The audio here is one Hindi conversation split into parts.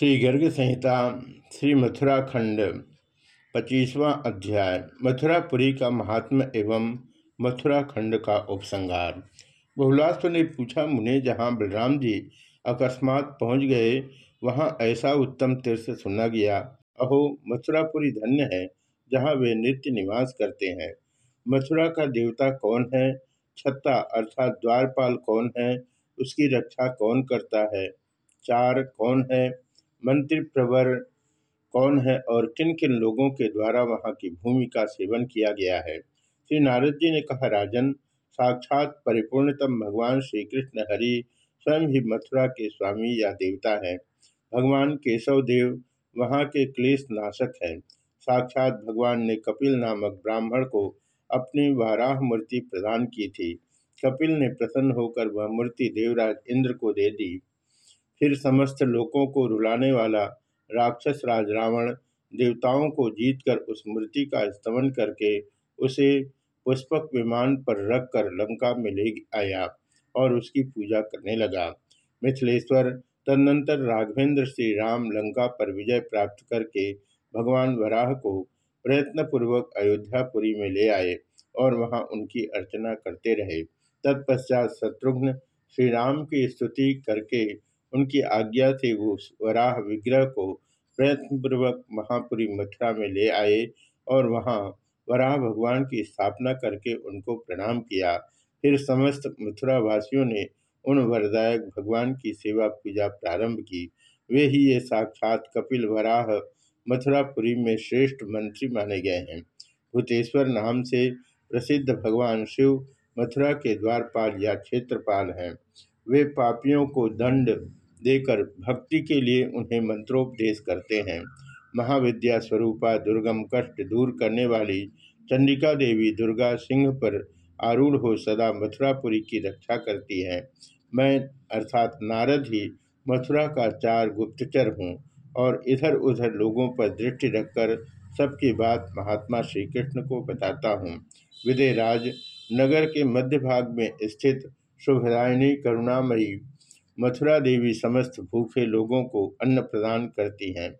श्री गर्ग संहिता श्री मथुरा खंड पच्चीसवां अध्याय, मथुरापुरी का महात्मा एवं मथुरा खंड का उपसंगार बहुलास्व ने पूछा, मुने, जहाँ बलराम जी अकस्मात पहुँच गए, वहाँ ऐसा उत्तम तीर्थ सुना गया। अहो, मथुरापुरी धन्य है, जहाँ वे नित्य निवास करते हैं। मथुरा का देवता कौन है? छत्ता अर्थात द्वारपाल कौन है? उसकी रक्षा कौन करता है? चार कौन है? मंत्री प्रवर कौन है और किन किन लोगों के द्वारा वहाँ की भूमि का सेवन किया गया है? श्री नारद जी ने कहा, राजन, साक्षात परिपूर्णतम भगवान श्री कृष्ण हरि स्वयं ही मथुरा के स्वामी या देवता है। भगवान केशव देव वहाँ के क्लेश नाशक हैं। साक्षात भगवान ने कपिल नामक ब्राह्मण को अपनी वाराह मूर्ति प्रदान की थी। कपिल ने प्रसन्न होकर वह मूर्ति देवराज इंद्र को दे दी। फिर समस्त लोगों को रुलाने वाला राक्षस राज रावण देवताओं को जीतकर उस मूर्ति का स्तमन करके उसे पुष्पक विमान पर रखकर लंका में ले आया और उसकी पूजा करने लगा। मिथिलेश्वर, तदनंतर राघवेंद्र श्री राम लंका पर विजय प्राप्त करके भगवान वराह को प्रयत्नपूर्वक अयोध्यापुरी में ले आए और वहाँ उनकी अर्चना करते रहे। तत्पश्चात शत्रुघ्न श्री राम की स्तुति करके उनकी आज्ञा से वो वराह विग्रह को प्रयत्नपूर्वक महापुरी मथुरा में ले आए और वहाँ वराह भगवान की स्थापना करके उनको प्रणाम किया। फिर समस्त मथुरा वासियों ने उन वरदायक भगवान की सेवा पूजा प्रारंभ की। वे ही ये साक्षात कपिल वराह मथुरापुरी में श्रेष्ठ मंत्री माने गए हैं। भूतेश्वर नाम से प्रसिद्ध भगवान शिव मथुरा के द्वारपाल या क्षेत्रपाल हैं। वे पापियों को दंड देकर भक्ति के लिए उन्हें मंत्रोपदेश करते हैं। महाविद्या स्वरूपा दुर्गम कष्ट दूर करने वाली चंडिका देवी दुर्गा सिंह पर आरूढ़ हो सदा मथुरापुरी की रक्षा करती है। मैं अर्थात नारद ही मथुरा का चार गुप्तचर हूँ और इधर उधर लोगों पर दृष्टि रखकर सबकी बात महात्मा श्री कृष्ण को बताता हूँ। विदयराज नगर के मध्य भाग में स्थित शुभरायणी करुणामयी मथुरा देवी समस्त भूखे लोगों को अन्न प्रदान करती हैं।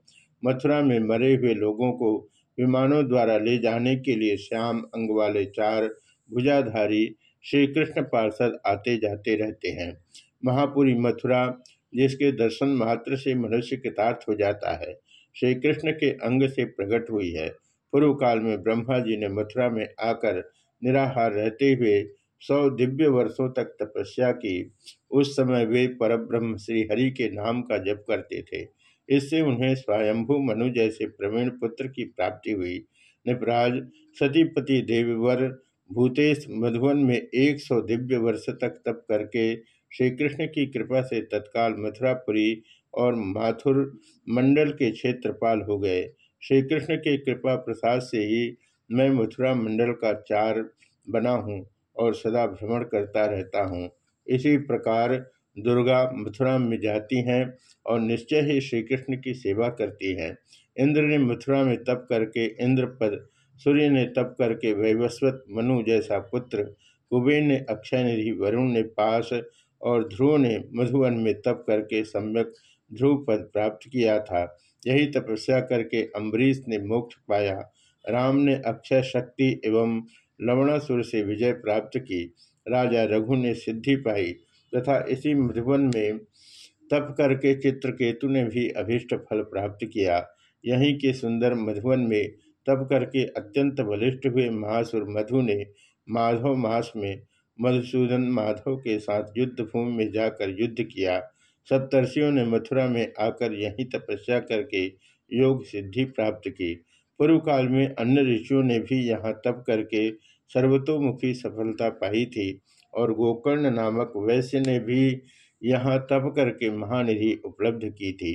मथुरा में मरे हुए लोगों को विमानों द्वारा ले जाने के लिए श्याम अंग वाले चार भुजाधारी श्री कृष्ण पार्षद आते जाते रहते हैं। महापुरी मथुरा, जिसके दर्शन मात्र से मनुष्य कृतार्थ हो जाता है श्री कृष्ण के अंग से प्रकट हुई है। पूर्व काल में ब्रह्मा जी ने मथुरा में आकर निराहार रहते हुए सौ दिव्य वर्षों तक तपस्या की। उस समय वे परब्रह्म श्री हरि के नाम का जप करते थे। इससे उन्हें स्वयंभू मनु जैसे प्रवीण पुत्र की प्राप्ति हुई। निपराज सतीपति देववर भूतेश मधुवन में एक सौ दिव्य वर्ष तक तप करके श्री कृष्ण की कृपा से तत्काल मथुरापुरी और माथुर मंडल के क्षेत्रपाल हो गए। श्री कृष्ण के कृपा प्रसाद से ही मैं मथुरा मंडल का चार बना हूँ। और सदा भ्रमण करता रहता हूँ। इसी प्रकार दुर्गा मथुरा में जाती हैं और निश्चय ही श्री कृष्ण की सेवा करती हैं। इंद्र ने मथुरा में तप करके इंद्र इंद्रपद सूर्य ने तप करके वैवस्वत मनु जैसा पुत्र, कुबेर ने अक्षय निधि वरुण ने पास और ध्रुव ने मधुवन में तप करके सम्यक ध्रुव पद प्राप्त किया था। यही तपस्या करके अम्बरीश ने मोक्ष पाया। राम ने अक्षय शक्ति एवं लवणासुर से विजय प्राप्त की। राजा रघु ने सिद्धि पाई तथा इसी मधुबन में तप करके चित्रकेतु ने भी अभीष्ट फल प्राप्त किया। यहीं के सुंदर मधुबन में तप करके अत्यंत बलिष्ठ हुए महासुर मधु ने माधव मास में मधुसूदन माधव के साथ युद्ध भूमि में जाकर युद्ध किया। सप्तर्षियों ने मथुरा में आकर यहीं तपस्या करके योग सिद्धि प्राप्त की। पूर्व काल में अन्य ऋषियों ने भी यहाँ तप करके सर्वतोमुखी सफलता पाई थी और गोकर्ण नामक वैश्य ने भी यहाँ तप करके महानिधि उपलब्ध की थी।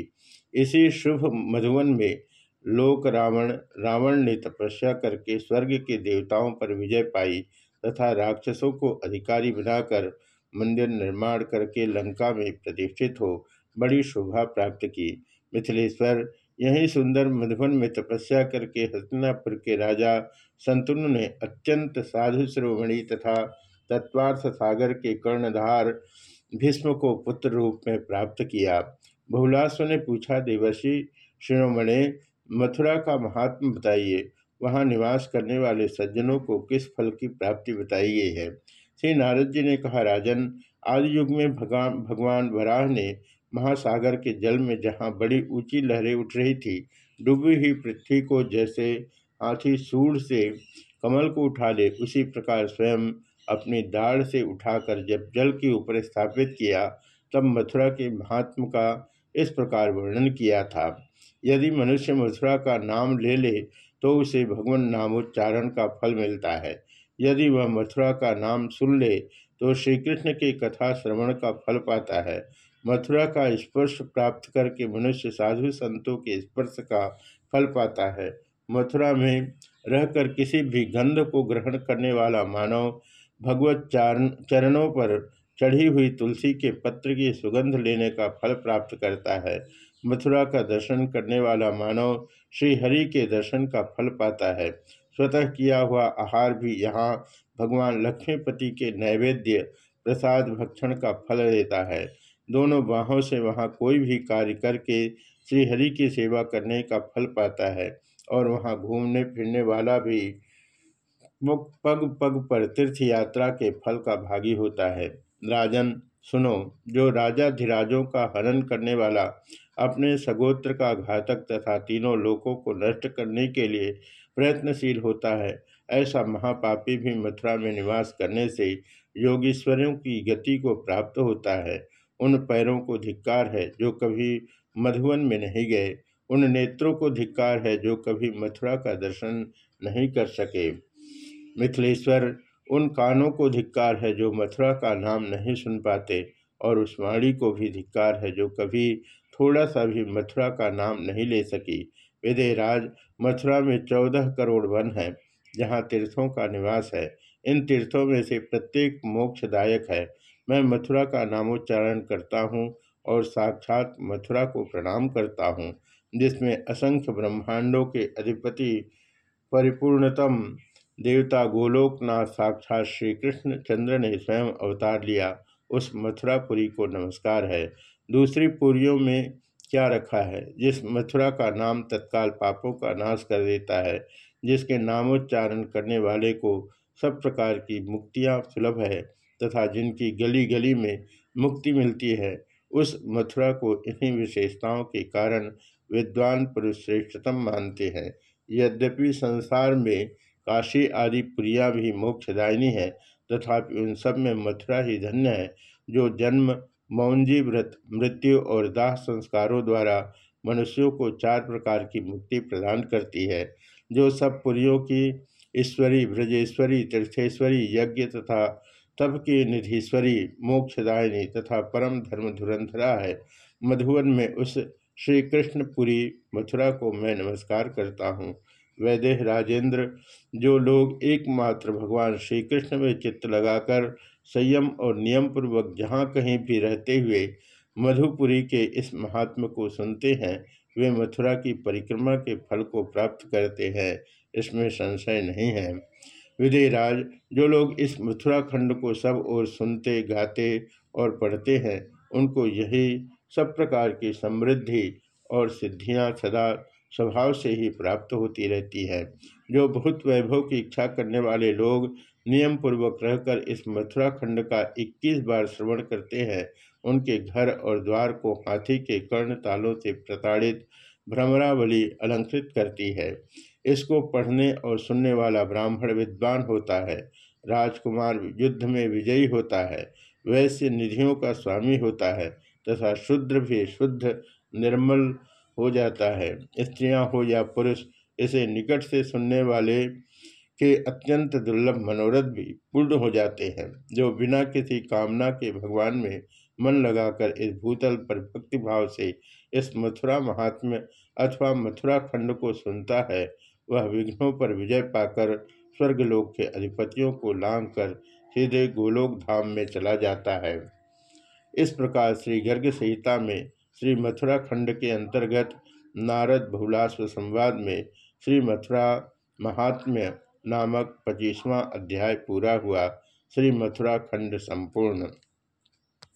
इसी शुभ मधुवन में लोक रावण रावण ने तपस्या करके स्वर्ग के देवताओं पर विजय पाई तथा राक्षसों को अधिकारी बनाकर मंदिर निर्माण करके लंका में प्रतिष्ठित हो बड़ी शोभा प्राप्त की। मिथिलेश्वर यही सुंदर मधुबन में तपस्या करके हस्तिनापुर के राजा संतुन ने अत्यंत साधु श्रोवणी तथा तत्वार्थ सागर के कर्णधार भीष्म को पुत्र रूप में प्राप्त किया। बहुलास्व ने पूछा, देवर्षि, शिरोमणे, मथुरा का महात्मा बताइए। वहाँ निवास करने वाले सज्जनों को किस फल की प्राप्ति बताई गई है? श्री नारद जी ने कहा, राजन, आदि युग में भगवान भगवान वराह ने महासागर के जल में जहाँ बड़ी ऊँची लहरें उठ रही थी, डूबी हुई पृथ्वी को जैसे हाथी सूढ़ से कमल को उठा ले, उसी प्रकार स्वयं अपनी दाढ़ से उठाकर जब जल के ऊपर स्थापित किया, तब मथुरा के महात्म का इस प्रकार वर्णन किया था। यदि मनुष्य मथुरा का नाम ले ले तो उसे भगवान नामोच्चारण का फल मिलता है। यदि वह मथुरा का नाम सुन ले तो श्री कृष्ण की कथा श्रवण का फल पाता है। मथुरा का स्पर्श प्राप्त करके मनुष्य साधु संतों के स्पर्श का फल पाता है। मथुरा में रहकर किसी भी गंध को ग्रहण करने वाला मानव भगवत चरणों पर चढ़ी हुई तुलसी के पत्र की सुगंध लेने का फल प्राप्त करता है। मथुरा का दर्शन करने वाला मानव श्री हरि के दर्शन का फल पाता है। स्वतः किया हुआ आहार भी यहाँ भगवान लक्ष्मीपति के नैवेद्य प्रसाद भक्षण का फल देता है। दोनों बाहों से वहाँ कोई भी कार्य करके श्रीहरि की सेवा करने का फल पाता है और वहाँ घूमने फिरने वाला भी पग पग पर तीर्थ यात्रा के फल का भागी होता है। राजन, सुनो, जो राजा धीराजों का हनन करने वाला अपने सगोत्र का घातक तथा तीनों लोकों को नष्ट करने के लिए प्रयत्नशील होता है, ऐसा महापापी भी मथुरा में निवास करने से योगीश्वरों की गति को प्राप्त होता है। उन पैरों को धिक्कार है जो कभी मधुवन में नहीं गए। उन नेत्रों को धिक्कार है जो कभी मथुरा का दर्शन नहीं कर सके। मिथिलेश्वर, उन कानों को धिक्कार है जो मथुरा का नाम नहीं सुन पाते और उस वाणी को भी धिक्कार है जो कभी थोड़ा सा भी मथुरा का नाम नहीं ले सकी। विदयराज मथुरा में चौदह करोड़ वन है, जहाँ तीर्थों का निवास है। इन तीर्थों में से प्रत्येक मोक्षदायक है। मैं मथुरा का नामोच्चारण करता हूँ और साक्षात मथुरा को प्रणाम करता हूँ, जिसमें असंख्य ब्रह्मांडों के अधिपति परिपूर्णतम देवता गोलोकनाथ साक्षात श्री कृष्ण चंद्र ने स्वयं अवतार लिया। उस मथुरापुरी को नमस्कार है। दूसरी पुरियों में क्या रखा है? जिस मथुरा का नाम तत्काल पापों का नाश कर देता है, जिसके नामोच्चारण करने वाले को सब प्रकार की मुक्तियाँ सुलभ है। तथा जिनकी गली गली में मुक्ति मिलती है, उस मथुरा को इन्हीं विशेषताओं के कारण विद्वान पुरुष श्रेष्ठतम मानते हैं। यद्यपि संसार में काशी आदि प्रिया भी मोक्षदायिनी है, तथापि उन सब में मथुरा ही धन्य है, जो जन्म, मौनजी व्रत, मृत्यु और दाह संस्कारों द्वारा मनुष्यों को चार प्रकार की मुक्ति प्रदान करती है, जो सब पुरियों की ईश्वरी, ब्रजेश्वरी, तीर्थेश्वरी, यज्ञ तथा तप की निधीश्वरी मोक्षदायिनी तथा परम धर्म धुरंधरा है। मधुवन में उस श्री कृष्णपुरी मथुरा को मैं नमस्कार करता हूँ। वैदेह राजेंद्र, जो लोग एकमात्र भगवान श्री कृष्ण में चित्त लगाकर संयम और नियम पूर्वक जहाँ कहीं भी रहते हुए मधुपुरी के इस महात्म को सुनते हैं, वे मथुरा की परिक्रमा के फल को प्राप्त करते हैं। इसमें संशय नहीं है। विदयराज जो लोग इस मथुरा खंड को सब और सुनते, गाते और पढ़ते हैं, उनको यही सब प्रकार की समृद्धि और सिद्धियाँ सदा स्वभाव से ही प्राप्त होती रहती है। जो बहुत वैभव की इच्छा करने वाले लोग नियम पूर्वक रहकर इस मथुरा खंड का 21 बार श्रवण करते हैं, उनके घर और द्वार को हाथी के कर्ण तालों से प्रताड़ित, भ्रमरावली अलंकृत करती है। इसको पढ़ने और सुनने वाला ब्राह्मण विद्वान होता है, राजकुमार युद्ध में विजयी होता है, वैश्य निधियों का स्वामी होता है तथा शुद्र भी शुद्ध, निर्मल हो जाता है। स्त्रियाँ हो या पुरुष, इसे निकट से सुनने वाले के अत्यंत दुर्लभ मनोरथ भी पूर्ण हो जाते हैं, जो बिना किसी कामना के भगवान में मन लगाकर इस भूतल पर भक्तिभाव से इस मथुरा महात्म्य अथवा मथुरा खंड को सुनता है। वह विघ्नों पर विजय पाकर स्वर्गलोक के अधिपतियों को लांग कर सीधे गोलोक धाम में चला जाता है। इस प्रकार श्री गर्ग संहिता में श्री मथुरा खंड के अंतर्गत नारद बहुलाश्व संवाद में श्री मथुरा महात्म्य नामक पच्चीसवां अध्याय पूरा हुआ। श्री मथुरा खंड संपूर्ण।